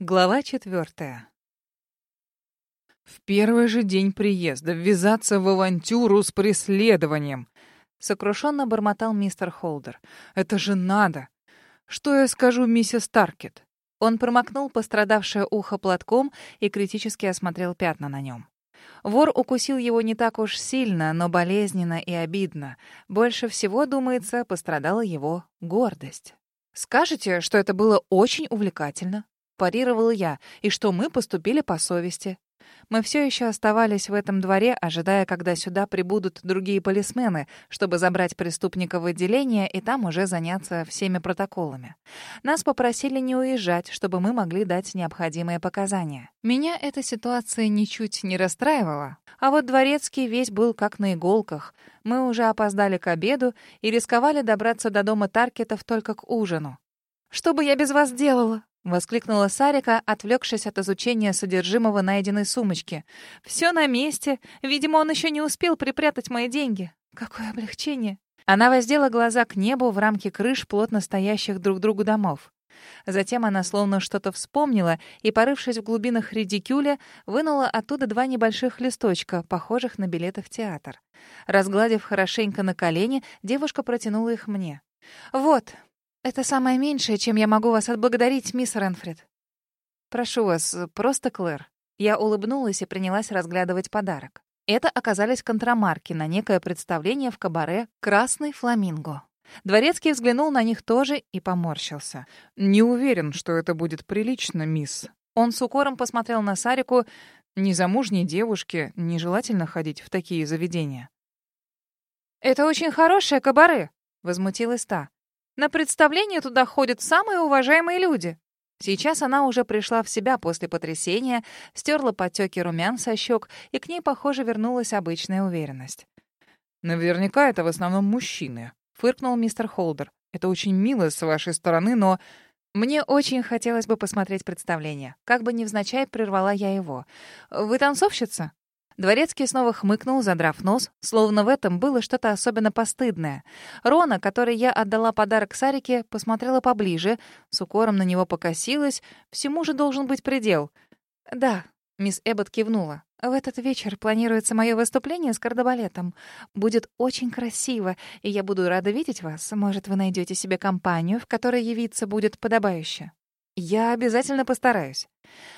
Глава четвертая. В первый же день приезда ввязаться в авантюру с преследованием. Сокрушенно бормотал мистер Холдер. Это же надо. Что я скажу миссис Таркет? Он промокнул пострадавшее ухо платком и критически осмотрел пятна на нем. Вор укусил его не так уж сильно, но болезненно и обидно. Больше всего, думается, пострадала его гордость. «Скажете, что это было очень увлекательно?» Парировала я, и что мы поступили по совести. Мы все еще оставались в этом дворе, ожидая, когда сюда прибудут другие полисмены, чтобы забрать преступника в отделение и там уже заняться всеми протоколами. Нас попросили не уезжать, чтобы мы могли дать необходимые показания. Меня эта ситуация ничуть не расстраивала. А вот дворецкий весь был как на иголках. Мы уже опоздали к обеду и рисковали добраться до дома Таркетов только к ужину. «Что бы я без вас делала?» — воскликнула Сарика, отвлекшись от изучения содержимого найденной сумочки. «Все на месте. Видимо, он еще не успел припрятать мои деньги. Какое облегчение!» Она воздела глаза к небу в рамке крыш плотно стоящих друг другу домов. Затем она словно что-то вспомнила и, порывшись в глубинах редикюля, вынула оттуда два небольших листочка, похожих на билеты в театр. Разгладив хорошенько на колени, девушка протянула их мне. «Вот, это самое меньшее, чем я могу вас отблагодарить, мисс Ренфрид. Прошу вас, просто Клэр. Я улыбнулась и принялась разглядывать подарок. Это оказались контрамарки на некое представление в кабаре «Красный фламинго». Дворецкий взглянул на них тоже и поморщился. «Не уверен, что это будет прилично, мисс». Он с укором посмотрел на Сарику. «Незамужней девушке нежелательно ходить в такие заведения». «Это очень хорошее кабаре», — возмутилась та. На представление туда ходят самые уважаемые люди. Сейчас она уже пришла в себя после потрясения, стерла потеки румян со щек, и к ней, похоже, вернулась обычная уверенность. «Наверняка это в основном мужчины», — фыркнул мистер Холдер. «Это очень мило с вашей стороны, но...» Мне очень хотелось бы посмотреть представление. Как бы невзначай прервала я его. «Вы танцовщица?» Дворецкий снова хмыкнул, задрав нос, словно в этом было что-то особенно постыдное. Рона, которой я отдала подарок Сарике, посмотрела поближе, с укором на него покосилась. Всему же должен быть предел. «Да», — мисс Эббот кивнула. «В этот вечер планируется мое выступление с кардебалетом. Будет очень красиво, и я буду рада видеть вас. Может, вы найдете себе компанию, в которой явиться будет подобающе». «Я обязательно постараюсь».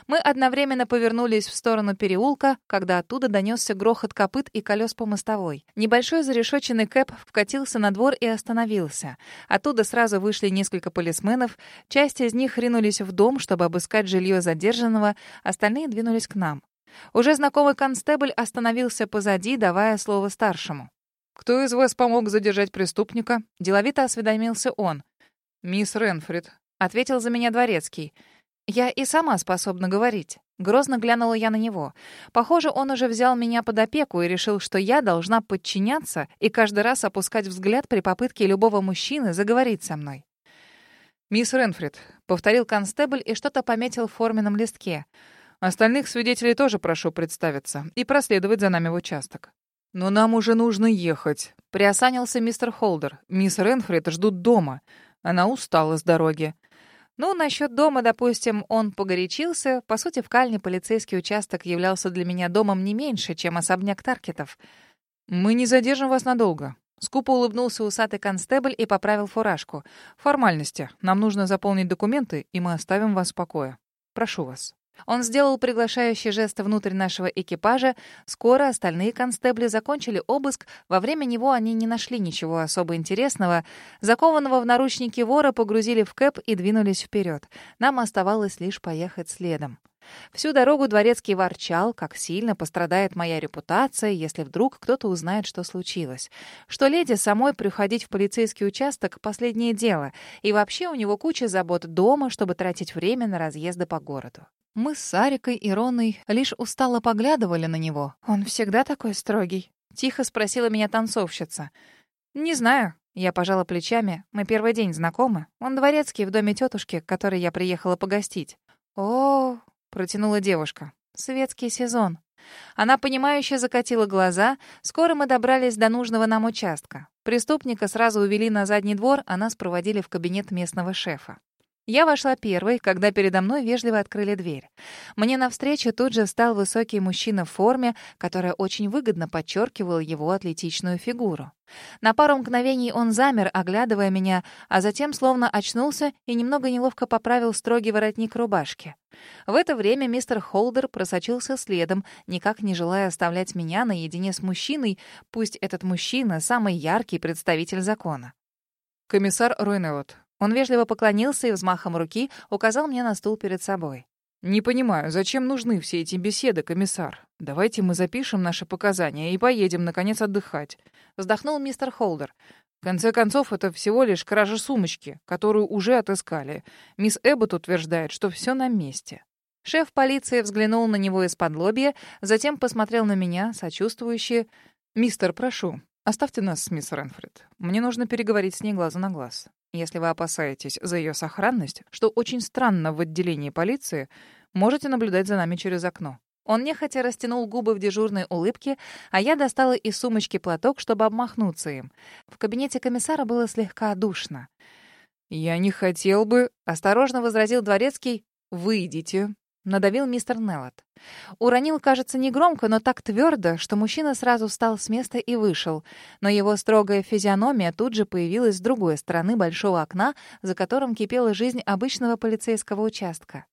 Мы одновременно повернулись в сторону переулка, когда оттуда донесся грохот копыт и колес по мостовой. Небольшой зарешоченный кэп вкатился на двор и остановился. Оттуда сразу вышли несколько полисменов. Часть из них ринулись в дом, чтобы обыскать жилье задержанного, остальные двинулись к нам. Уже знакомый констебль остановился позади, давая слово старшему. «Кто из вас помог задержать преступника?» Деловито осведомился он. «Мисс Ренфрид», — ответил за меня дворецкий. «Я и сама способна говорить». Грозно глянула я на него. Похоже, он уже взял меня под опеку и решил, что я должна подчиняться и каждый раз опускать взгляд при попытке любого мужчины заговорить со мной. «Мисс Ренфрид», — повторил констебль и что-то пометил в форменном листке. «Остальных свидетелей тоже прошу представиться и проследовать за нами в участок». «Но нам уже нужно ехать», — приосанился мистер Холдер. «Мисс Ренфрид ждут дома. Она устала с дороги». Ну, насчет дома, допустим, он погорячился. По сути, в Кальне полицейский участок являлся для меня домом не меньше, чем особняк Таркетов. «Мы не задержим вас надолго». Скупо улыбнулся усатый констебль и поправил фуражку. «Формальности. Нам нужно заполнить документы, и мы оставим вас в покое. Прошу вас». Он сделал приглашающий жест внутрь нашего экипажа. Скоро остальные констебли закончили обыск. Во время него они не нашли ничего особо интересного. Закованного в наручники вора погрузили в кэп и двинулись вперед. Нам оставалось лишь поехать следом. Всю дорогу дворецкий ворчал, как сильно пострадает моя репутация, если вдруг кто-то узнает, что случилось. Что леди самой приходить в полицейский участок — последнее дело, и вообще у него куча забот дома, чтобы тратить время на разъезды по городу. Мы с Сарикой и Роной лишь устало поглядывали на него. «Он всегда такой строгий?» — тихо спросила меня танцовщица. «Не знаю». Я пожала плечами. Мы первый день знакомы. Он дворецкий в доме тетушки, к которой я приехала погостить. «О, — протянула девушка. «Светский сезон». Она, понимающе закатила глаза. Скоро мы добрались до нужного нам участка. Преступника сразу увели на задний двор, а нас проводили в кабинет местного шефа. Я вошла первой, когда передо мной вежливо открыли дверь. Мне навстречу тут же стал высокий мужчина в форме, которая очень выгодно подчеркивала его атлетичную фигуру. На пару мгновений он замер, оглядывая меня, а затем словно очнулся и немного неловко поправил строгий воротник рубашки. В это время мистер Холдер просочился следом, никак не желая оставлять меня наедине с мужчиной, пусть этот мужчина — самый яркий представитель закона. «Комиссар Ройнелот, он вежливо поклонился и взмахом руки указал мне на стул перед собой. «Не понимаю, зачем нужны все эти беседы, комиссар? Давайте мы запишем наши показания и поедем, наконец, отдыхать», — вздохнул мистер Холдер. «В конце концов, это всего лишь кража сумочки, которую уже отыскали. Мисс Эббот утверждает, что все на месте». Шеф полиции взглянул на него из-под лобья, затем посмотрел на меня, сочувствующе. «Мистер, прошу, оставьте нас с мисс Ренфрид. Мне нужно переговорить с ней глаза на глаз. Если вы опасаетесь за ее сохранность, что очень странно в отделении полиции, можете наблюдать за нами через окно. Он нехотя растянул губы в дежурной улыбке, а я достала из сумочки платок, чтобы обмахнуться им. В кабинете комиссара было слегка душно. «Я не хотел бы...» — осторожно возразил дворецкий. «Выйдите надавил мистер Неллот. Уронил, кажется, негромко, но так твердо, что мужчина сразу встал с места и вышел. Но его строгая физиономия тут же появилась с другой стороны большого окна, за которым кипела жизнь обычного полицейского участка.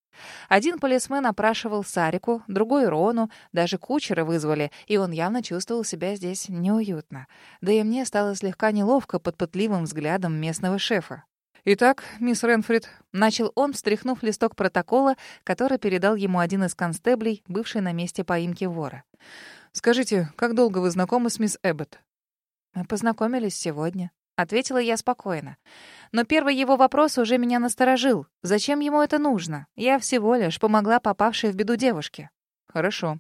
Один полисмен опрашивал Сарику, другой — Рону, даже кучера вызвали, и он явно чувствовал себя здесь неуютно. Да и мне стало слегка неловко под пытливым взглядом местного шефа. «Итак, мисс Ренфрид», — начал он, встряхнув листок протокола, который передал ему один из констеблей, бывший на месте поимки вора. «Скажите, как долго вы знакомы с мисс Эббот?» «Мы познакомились сегодня», — ответила я спокойно. Но первый его вопрос уже меня насторожил. Зачем ему это нужно? Я всего лишь помогла попавшей в беду девушке. «Хорошо»,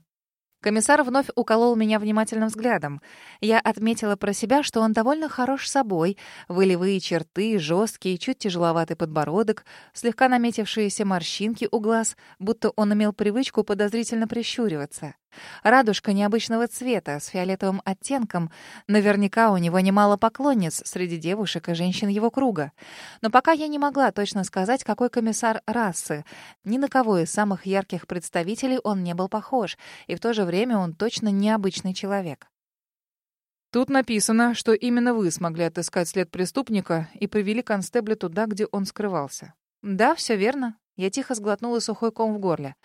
Комиссар вновь уколол меня внимательным взглядом. Я отметила про себя, что он довольно хорош собой. Волевые черты, жесткий, чуть тяжеловатый подбородок, слегка наметившиеся морщинки у глаз, будто он имел привычку подозрительно прищуриваться. Радужка необычного цвета, с фиолетовым оттенком. Наверняка у него немало поклонниц среди девушек и женщин его круга. Но пока я не могла точно сказать, какой комиссар расы. Ни на кого из самых ярких представителей он не был похож, и в то же время он точно необычный человек. Тут написано, что именно вы смогли отыскать след преступника и привели констебля туда, где он скрывался. Да, все верно. Я тихо сглотнула сухой ком в горле.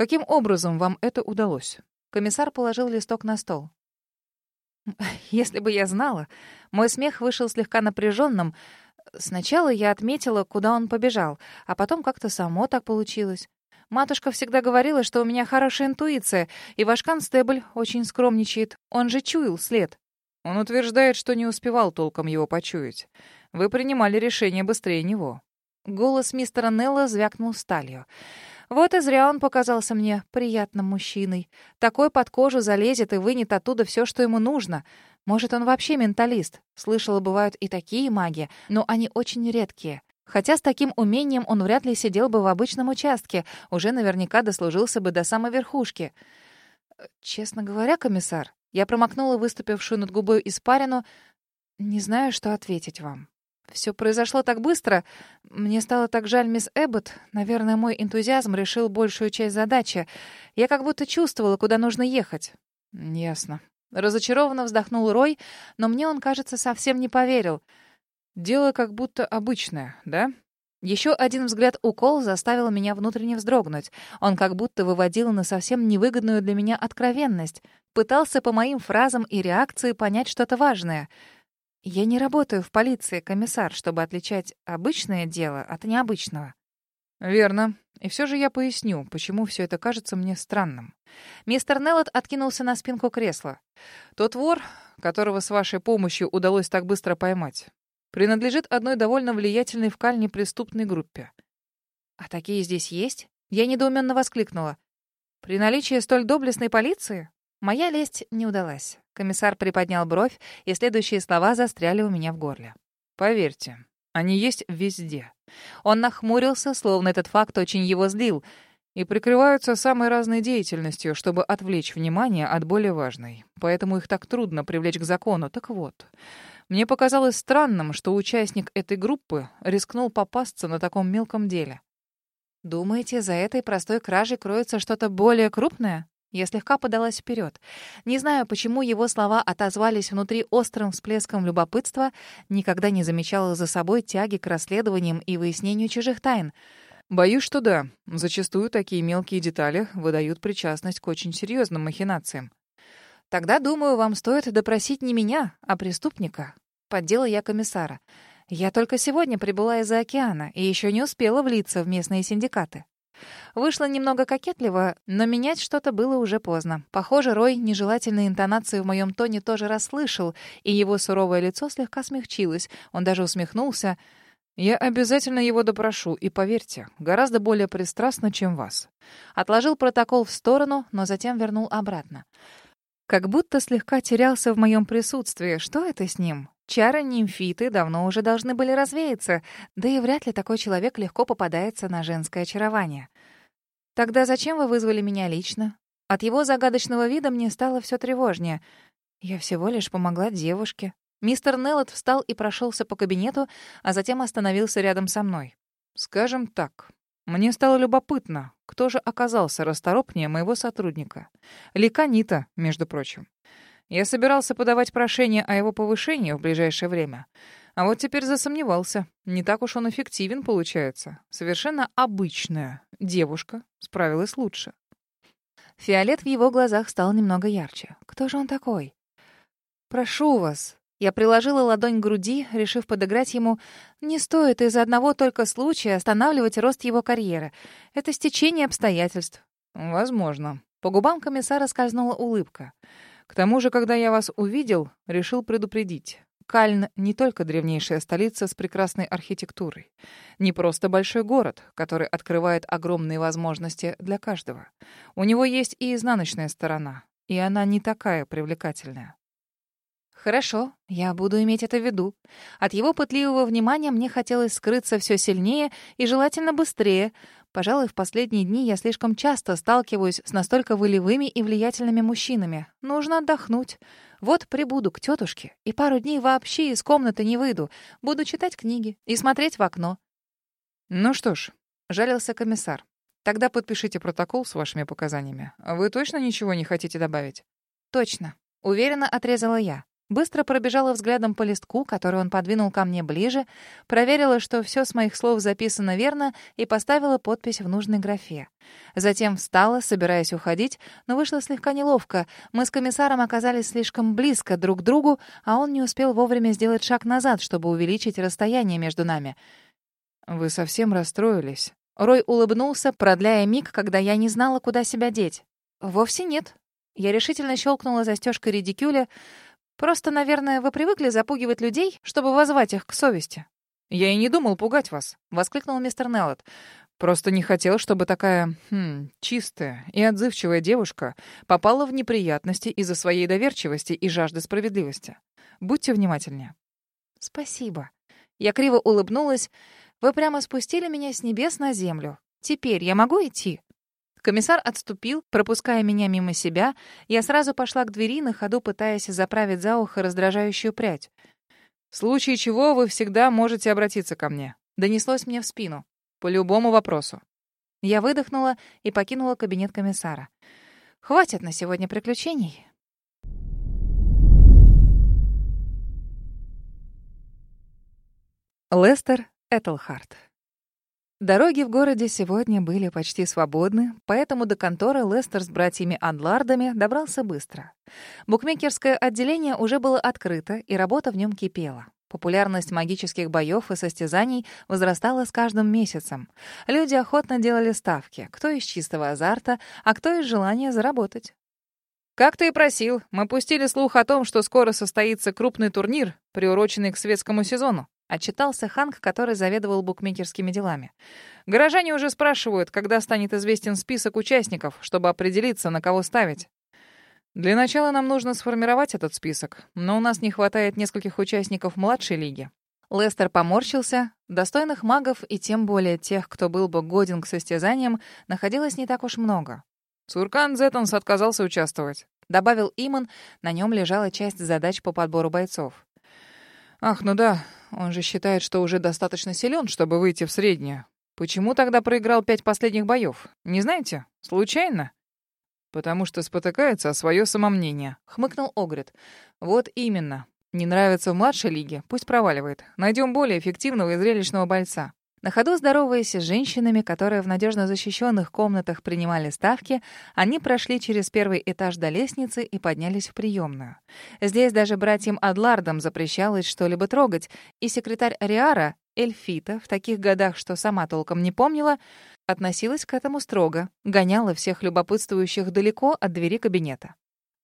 Каким образом вам это удалось? Комиссар положил листок на стол. Если бы я знала, мой смех вышел слегка напряженным. Сначала я отметила, куда он побежал, а потом как-то само так получилось. Матушка всегда говорила, что у меня хорошая интуиция, и ваш констебль очень скромничает. Он же чуял след. Он утверждает, что не успевал толком его почуять. Вы принимали решение быстрее него. Голос мистера Нелла звякнул сталью. Вот и зря он показался мне приятным мужчиной. Такой под кожу залезет и вынет оттуда все, что ему нужно. Может, он вообще менталист. Слышала, бывают и такие маги, но они очень редкие. Хотя с таким умением он вряд ли сидел бы в обычном участке, уже наверняка дослужился бы до самой верхушки. Честно говоря, комиссар, я промокнула выступившую над губой испарину. Не знаю, что ответить вам. Все произошло так быстро. Мне стало так жаль мисс Эббот. Наверное, мой энтузиазм решил большую часть задачи. Я как будто чувствовала, куда нужно ехать. Ясно. Разочарованно вздохнул Рой, но мне он, кажется, совсем не поверил. Дело как будто обычное, да? Еще один взгляд укол заставил меня внутренне вздрогнуть. Он как будто выводил на совсем невыгодную для меня откровенность. Пытался по моим фразам и реакции понять что-то важное — я не работаю в полиции, комиссар, чтобы отличать обычное дело от необычного. Верно. И все же я поясню, почему все это кажется мне странным. Мистер Неллот откинулся на спинку кресла. Тот вор, которого с вашей помощью удалось так быстро поймать, принадлежит одной довольно влиятельной в Кальне преступной группе. А такие здесь есть? Я недоуменно воскликнула. При наличии столь доблестной полиции? Моя лесть не удалась. Комиссар приподнял бровь, и следующие слова застряли у меня в горле. «Поверьте, они есть везде». Он нахмурился, словно этот факт очень его злил, и прикрываются самой разной деятельностью, чтобы отвлечь внимание от более важной. Поэтому их так трудно привлечь к закону. Так вот, Мне показалось странным, что участник этой группы рискнул попасться на таком мелком деле. «Думаете, за этой простой кражей кроется что-то более крупное?» Я слегка подалась вперед. Не знаю, почему его слова отозвались внутри острым всплеском любопытства, никогда не замечала за собой тяги к расследованиям и выяснению чужих тайн. Боюсь, что да. Зачастую такие мелкие детали выдают причастность к очень серьезным махинациям. Тогда, думаю, вам стоит допросить не меня, а преступника. Поддела я комиссара. Я только сегодня прибыла из-за океана и еще не успела влиться в местные синдикаты. Вышло немного кокетливо, но менять что-то было уже поздно. Похоже, Рой нежелательные интонации в моем тоне тоже расслышал, и его суровое лицо слегка смягчилось. Он даже усмехнулся. «Я обязательно его допрошу, и поверьте, гораздо более пристрастно, чем вас». Отложил протокол в сторону, но затем вернул обратно. Как будто слегка терялся в моем присутствии. Что это с ним? Чары нимфиты давно уже должны были развеяться, да и вряд ли такой человек легко попадается на женское очарование. Тогда зачем вы вызвали меня лично? От его загадочного вида мне стало все тревожнее. Я всего лишь помогла девушке. Мистер Неллот встал и прошелся по кабинету, а затем остановился рядом со мной. Скажем так, мне стало любопытно, кто же оказался расторопнее моего сотрудника. Ликанита, между прочим. Я собирался подавать прошение о его повышении в ближайшее время. А вот теперь засомневался. Не так уж он эффективен получается. Совершенно обычная девушка справилась лучше. Фиолет в его глазах стал немного ярче. Кто же он такой? «Прошу вас». Я приложила ладонь к груди, решив подыграть ему. Не стоит из-за одного только случая останавливать рост его карьеры. Это стечение обстоятельств. Возможно. По губам комиссара скользнула улыбка. К тому же, когда я вас увидел, решил предупредить. Кальн — не только древнейшая столица с прекрасной архитектурой. Не просто большой город, который открывает огромные возможности для каждого. У него есть и изнаночная сторона, и она не такая привлекательная. Хорошо, я буду иметь это в виду. От его пытливого внимания мне хотелось скрыться все сильнее и желательно быстрее, Пожалуй, в последние дни я слишком часто сталкиваюсь с настолько волевыми и влиятельными мужчинами. Нужно отдохнуть. Вот прибуду к тетушке и пару дней вообще из комнаты не выйду. Буду читать книги и смотреть в окно. Ну что ж, жалился комиссар. Тогда подпишите протокол с вашими показаниями. Вы точно ничего не хотите добавить? Точно. Уверенно отрезала я. Быстро пробежала взглядом по листку, который он подвинул ко мне ближе, проверила, что все с моих слов записано верно, и поставила подпись в нужной графе. Затем встала, собираясь уходить, но вышло слегка неловко. Мы с комиссаром оказались слишком близко друг к другу, а он не успел вовремя сделать шаг назад, чтобы увеличить расстояние между нами. «Вы совсем расстроились?» Рой улыбнулся, продляя миг, когда я не знала, куда себя деть. «Вовсе нет». Я решительно щелкнула застежкой редикюля, Просто, наверное, вы привыкли запугивать людей, чтобы возвать их к совести. Я и не думал пугать вас, воскликнул мистер Неллот. Просто не хотел, чтобы такая хм, чистая и отзывчивая девушка попала в неприятности из-за своей доверчивости и жажды справедливости. Будьте внимательнее. Спасибо. Я криво улыбнулась. Вы прямо спустили меня с небес на землю. Теперь я могу идти? Комиссар отступил, пропуская меня мимо себя. Я сразу пошла к двери, на ходу пытаясь заправить за ухо раздражающую прядь. «В случае чего вы всегда можете обратиться ко мне», — донеслось мне в спину. «По любому вопросу». Я выдохнула и покинула кабинет комиссара. «Хватит на сегодня приключений». Лестер Этельхарт Дороги в городе сегодня были почти свободны, поэтому до конторы Лестер с братьями Анлардами добрался быстро. Букмекерское отделение уже было открыто, и работа в нем кипела. Популярность магических боев и состязаний возрастала с каждым месяцем. Люди охотно делали ставки, кто из чистого азарта, а кто из желания заработать. «Как ты и просил, мы пустили слух о том, что скоро состоится крупный турнир, приуроченный к светскому сезону. Отчитался Ханк, который заведовал букмекерскими делами. «Горожане уже спрашивают, когда станет известен список участников, чтобы определиться, на кого ставить. Для начала нам нужно сформировать этот список, но у нас не хватает нескольких участников младшей лиги». Лестер поморщился. Достойных магов и тем более тех, кто был бы годен к состязаниям, находилось не так уж много. Суркан Зеттонс отказался участвовать. Добавил Иман, на нем лежала часть задач по подбору бойцов. Ах, ну да, он же считает, что уже достаточно силен, чтобы выйти в среднее. Почему тогда проиграл пять последних боев? Не знаете? Случайно? Потому что спотыкается о свое самомнение, хмыкнул Огрид. Вот именно. Не нравится в младшей лиге, пусть проваливает. Найдем более эффективного и зрелищного бойца. На ходу здороваясь с женщинами, которые в надежно защищенных комнатах принимали ставки, они прошли через первый этаж до лестницы и поднялись в приемную. Здесь даже братьям Адлардам запрещалось что-либо трогать, и секретарь Риара, Эльфита, в таких годах, что сама толком не помнила, относилась к этому строго, гоняла всех любопытствующих далеко от двери кабинета.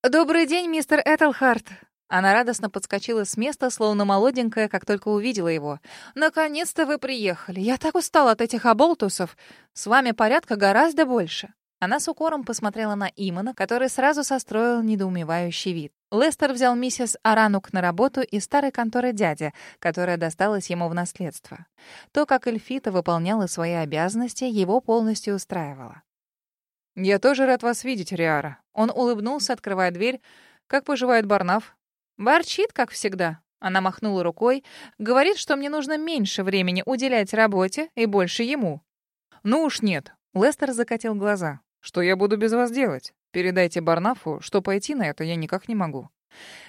«Добрый день, мистер Этельхарт!» Она радостно подскочила с места, словно молоденькая, как только увидела его. «Наконец-то вы приехали. Я так устала от этих оболтусов. С вами порядка гораздо больше». Она с укором посмотрела на Имана, который сразу состроил недоумевающий вид. Лестер взял миссис Аранук на работу из старой конторы дяди, которая досталась ему в наследство. То, как Эльфита выполняла свои обязанности, его полностью устраивало. «Я тоже рад вас видеть, Риара». Он улыбнулся, открывая дверь. «Как поживает Барнаф?» Ворчит, как всегда. Она махнула рукой. Говорит, что мне нужно меньше времени уделять работе и больше ему. Ну уж нет. Лестер закатил глаза. Что я буду без вас делать? Передайте Барнафу, что пойти на это я никак не могу.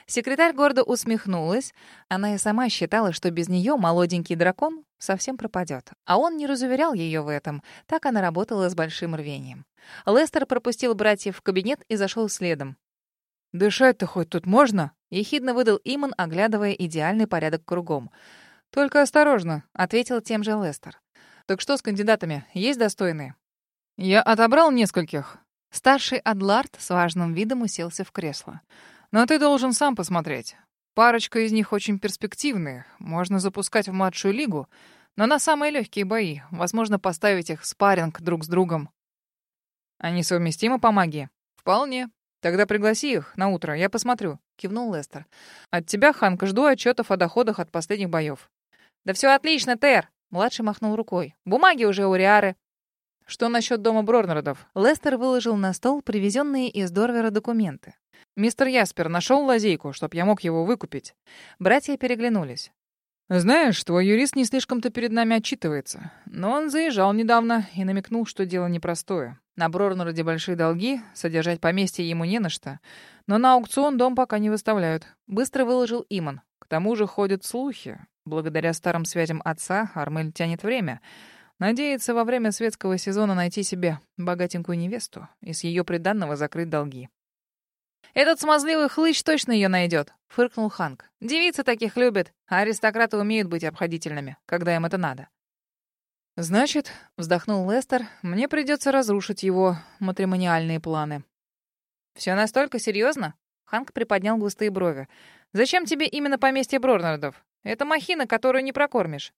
Секретарь гордо усмехнулась. Она и сама считала, что без нее молоденький дракон совсем пропадет. А он не разуверял ее в этом. Так она работала с большим рвением. Лестер пропустил братьев в кабинет и зашел следом. «Дышать-то хоть тут можно?» — ехидно выдал Иман, оглядывая идеальный порядок кругом. «Только осторожно», — ответил тем же Лестер. «Так что с кандидатами? Есть достойные?» «Я отобрал нескольких». Старший Адлард с важным видом уселся в кресло. «Но ты должен сам посмотреть. Парочка из них очень перспективные. Можно запускать в младшую лигу, но на самые легкие бои. Возможно, поставить их в спарринг друг с другом». «Они совместимы по магии?» «Вполне. Тогда пригласи их на утро, я посмотрю», — кивнул Лестер. «От тебя, Ханка, жду отчетов о доходах от последних боев». «Да все отлично, Тер!» — младший махнул рукой. «Бумаги уже у Риары». «Что насчет дома Бронеродов?» Лестер выложил на стол привезенные из Дорвера документы. «Мистер Яспер нашел лазейку, чтоб я мог его выкупить?» Братья переглянулись. «Знаешь, твой юрист не слишком-то перед нами отчитывается. Но он заезжал недавно и намекнул, что дело непростое. На Брорнороде большие долги, содержать поместье ему не на что. Но на аукцион дом пока не выставляют. Быстро выложил Иман. К тому же ходят слухи. Благодаря старым связям отца Армель тянет время. Надеется во время светского сезона найти себе богатенькую невесту и с ее приданного закрыть долги. «Этот смазливый хлыщ точно ее найдет», — фыркнул Ханк. «Девицы таких любят, а аристократы умеют быть обходительными, когда им это надо». «Значит», — вздохнул Лестер, — «мне придется разрушить его матримониальные планы». «Все настолько серьезно? Ханк приподнял густые брови. «Зачем тебе именно поместье Брорнардов? Это махина, которую не прокормишь».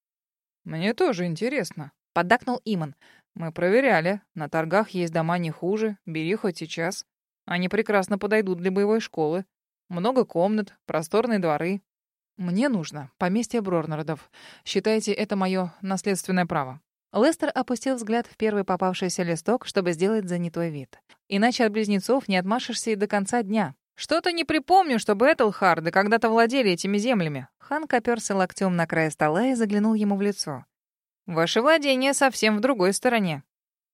«Мне тоже интересно», — поддакнул Иман. «Мы проверяли. На торгах есть дома не хуже. Бери хоть сейчас. Они прекрасно подойдут для боевой школы. Много комнат, просторные дворы. Мне нужно поместье Брорнардов. Считайте, это мое наследственное право». Лестер опустил взгляд в первый попавшийся листок, чтобы сделать занятой вид. Иначе от близнецов не отмашешься и до конца дня. «Что-то не припомню, чтобы Этелхарды когда-то владели этими землями». Хан оперся локтем на край стола и заглянул ему в лицо. «Ваше владение совсем в другой стороне».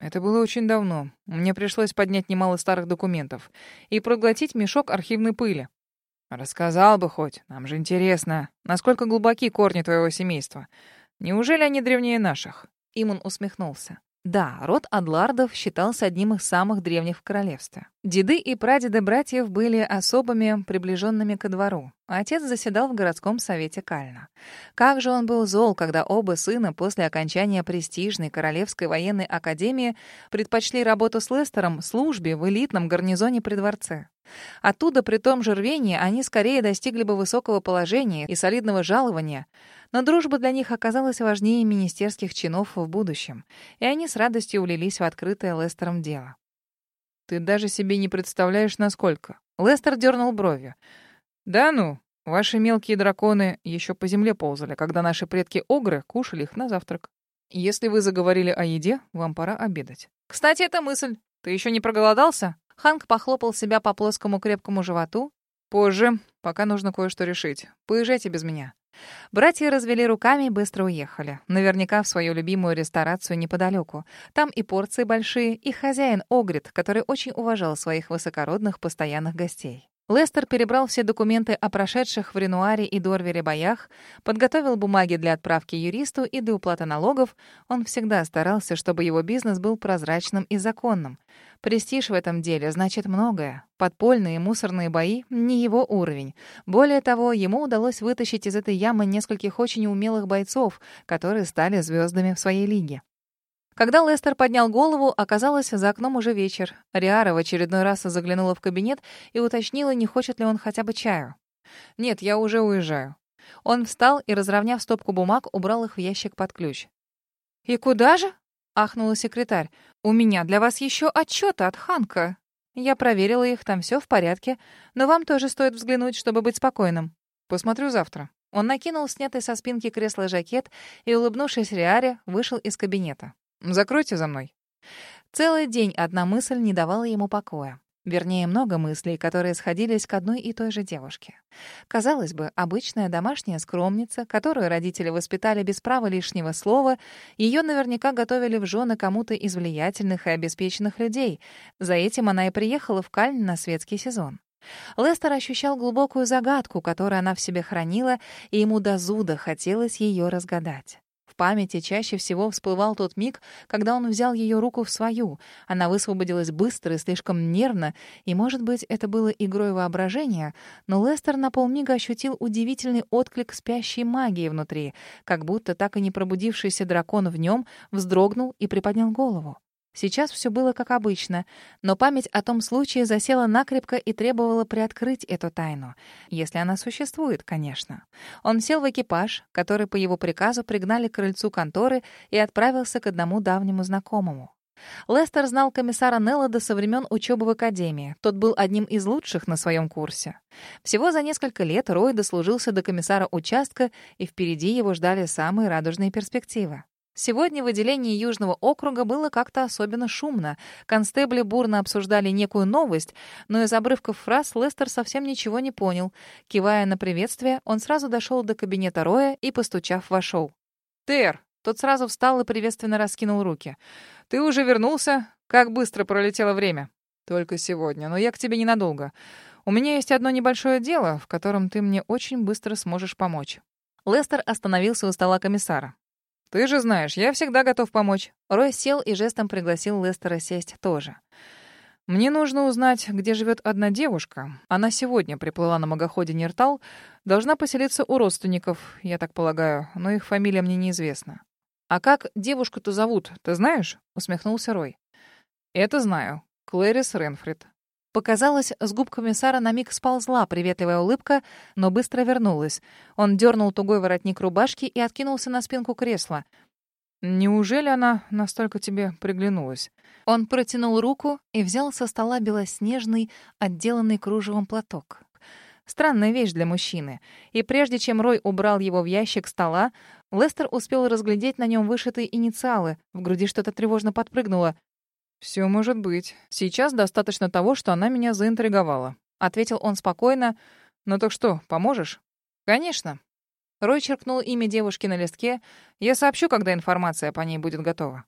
Это было очень давно. Мне пришлось поднять немало старых документов и проглотить мешок архивной пыли. Рассказал бы хоть, нам же интересно, насколько глубоки корни твоего семейства. Неужели они древнее наших? Имун усмехнулся. Да, род Адлардов считался одним из самых древних в королевстве. Деды и прадеды братьев были особыми, приближенными ко двору. Отец заседал в городском совете Кальна. Как же он был зол, когда оба сына после окончания престижной Королевской военной академии предпочли работу с Лестером службе в элитном гарнизоне при дворце. Оттуда при том же рвении они скорее достигли бы высокого положения и солидного жалования — но дружба для них оказалась важнее министерских чинов в будущем, и они с радостью улились в открытое Лестером дело. «Ты даже себе не представляешь, насколько». Лестер дернул бровью. «Да ну, ваши мелкие драконы еще по земле ползали, когда наши предки-огры кушали их на завтрак. Если вы заговорили о еде, вам пора обедать». «Кстати, это мысль. Ты еще не проголодался?» Ханк похлопал себя по плоскому крепкому животу. «Позже, пока нужно кое-что решить. Поезжайте без меня». Братья развели руками и быстро уехали. Наверняка в свою любимую ресторацию неподалеку. Там и порции большие, и хозяин Огрид, который очень уважал своих высокородных постоянных гостей. Лестер перебрал все документы о прошедших в Ренуаре и Дорвере боях, подготовил бумаги для отправки юристу и для уплаты налогов. Он всегда старался, чтобы его бизнес был прозрачным и законным. Престиж в этом деле значит многое. Подпольные мусорные бои — не его уровень. Более того, ему удалось вытащить из этой ямы нескольких очень умелых бойцов, которые стали звездами в своей лиге. Когда Лестер поднял голову, оказалось, за окном уже вечер. Риара в очередной раз заглянула в кабинет и уточнила, не хочет ли он хотя бы чаю. «Нет, я уже уезжаю». Он встал и, разровняв стопку бумаг, убрал их в ящик под ключ. «И куда же?» — ахнула секретарь. «У меня для вас еще отчеты от Ханка. Я проверила их, там все в порядке, но вам тоже стоит взглянуть, чтобы быть спокойным. Посмотрю завтра». Он накинул снятый со спинки кресла жакет и, улыбнувшись Риаре, вышел из кабинета. Закройте за мной». Целый день одна мысль не давала ему покоя. Вернее, много мыслей, которые сходились к одной и той же девушке. Казалось бы, обычная домашняя скромница, которую родители воспитали без права лишнего слова, ее наверняка готовили в жены кому-то из влиятельных и обеспеченных людей. За этим она и приехала в Кальн на светский сезон. Лестер ощущал глубокую загадку, которую она в себе хранила, и ему до зуда хотелось ее разгадать. В памяти чаще всего всплывал тот миг, когда он взял ее руку в свою. Она высвободилась быстро и слишком нервно, и, может быть, это было игрой воображения, но Лестер на полмига ощутил удивительный отклик спящей магии внутри, как будто так и не пробудившийся дракон в нем вздрогнул и приподнял голову. Сейчас все было как обычно, но память о том случае засела накрепко и требовала приоткрыть эту тайну. Если она существует, конечно. Он сел в экипаж, который по его приказу пригнали к крыльцу конторы и отправился к одному давнему знакомому. Лестер знал комиссара Неллода со времен учебы в академии. Тот был одним из лучших на своем курсе. Всего за несколько лет Рой дослужился до комиссара участка, и впереди его ждали самые радужные перспективы. Сегодня в отделении Южного округа было как-то особенно шумно. Констебли бурно обсуждали некую новость, но из обрывков фраз Лестер совсем ничего не понял. Кивая на приветствие, он сразу дошел до кабинета Роя и, постучав, вошел. «Тер!» Тот сразу встал и приветственно раскинул руки. «Ты уже вернулся? Как быстро пролетело время?» «Только сегодня, но я к тебе ненадолго. У меня есть одно небольшое дело, в котором ты мне очень быстро сможешь помочь». Лестер остановился у стола комиссара. Ты же знаешь, я всегда готов помочь». Рой сел и жестом пригласил Лестера сесть тоже. «Мне нужно узнать, где живет одна девушка. Она сегодня приплыла на магоходе Нертал. Должна поселиться у родственников, я так полагаю, но их фамилия мне неизвестна». «А как девушку-то зовут, ты знаешь?» — усмехнулся Рой. «Это знаю. Клэрис Ренфрид. Показалось, с губ комиссара на миг сползла приветливая улыбка, но быстро вернулась. Он дернул тугой воротник рубашки и откинулся на спинку кресла. «Неужели она настолько тебе приглянулась?» Он протянул руку и взял со стола белоснежный, отделанный кружевом платок. Странная вещь для мужчины. И прежде чем Рой убрал его в ящик стола, Лестер успел разглядеть на нем вышитые инициалы. В груди что-то тревожно подпрыгнуло. «Все может быть. Сейчас достаточно того, что она меня заинтриговала», — ответил он спокойно. «Ну так что, поможешь?» «Конечно». Рой черкнул имя девушки на листке. «Я сообщу, когда информация по ней будет готова».